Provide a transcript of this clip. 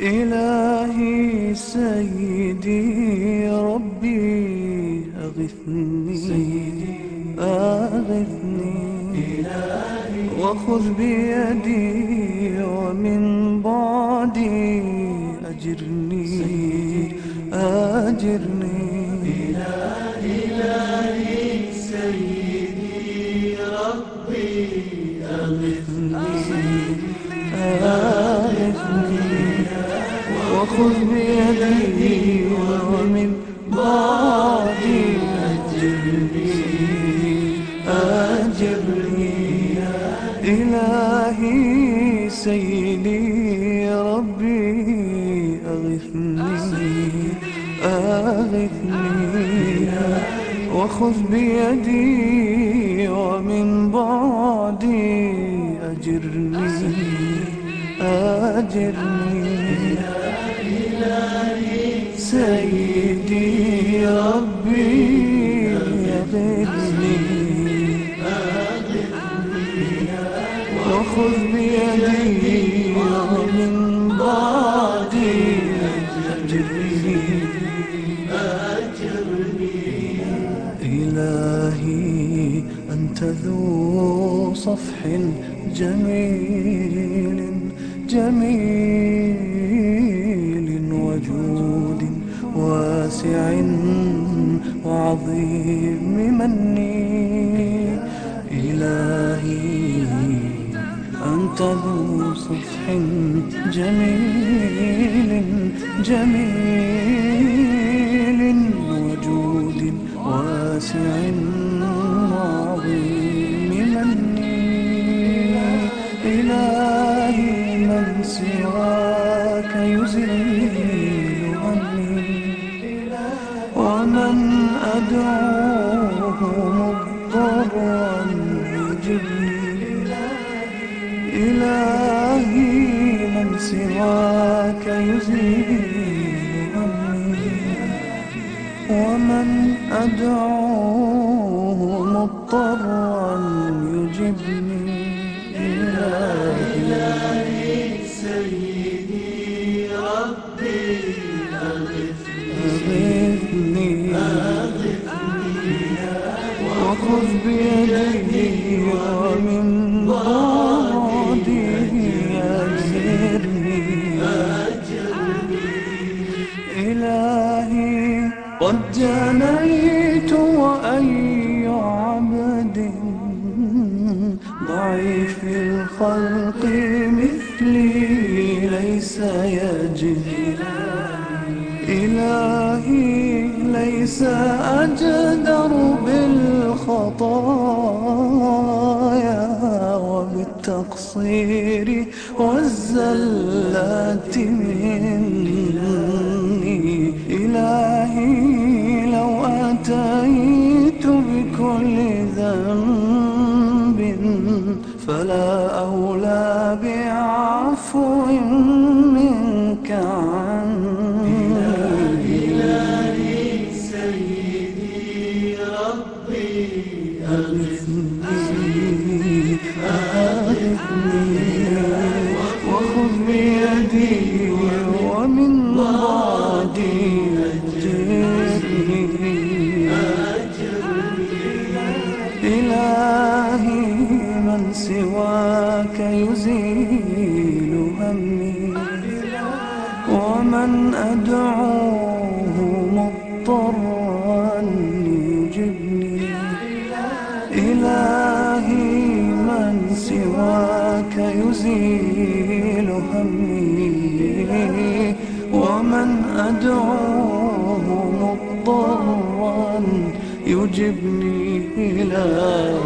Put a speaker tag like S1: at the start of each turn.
S1: إلهي سيدي ربي أغثني أغثني. وخذ بيدي ومن بعدي أجرني أجرني. وخذ بيدي ومن بعدي أجرني أجرني إلهي سيدي ربي أغثني أغثني. وخذ بيدي ومن بعدي أجرني أجرني. سيدي ربي أغثني وخذ بيدي ومن بعدي أجرني. إلهي أنت ذو صفح جميل جميل وجود. واسع وعظيم مني. إلهي أنت ذو صفح جميل جميل وجود واسع وعظيم مني. إلهي من سواك يزيل أدعوه مضطرا يجبني إلهي من سواك يزيل عني ومن أدعوه مضطرا يجبني وخذ بيدي ومن بعدي أجرني إلهي قد جنيت وأي عبد ضعيف الخلق مثلي ليس يجد إلهي ليس أجدر بالخطايا وبالتقصير والزلات مني. إلهي لو أتيت بكل ذنب فلا أولى بعفو وخذ بيدي ومن إلهي من سواك يزيل همي. ومن أدعوه مضطرا سواك يزيل همي. ومن أدعوه مضطرا يجبني إلهي.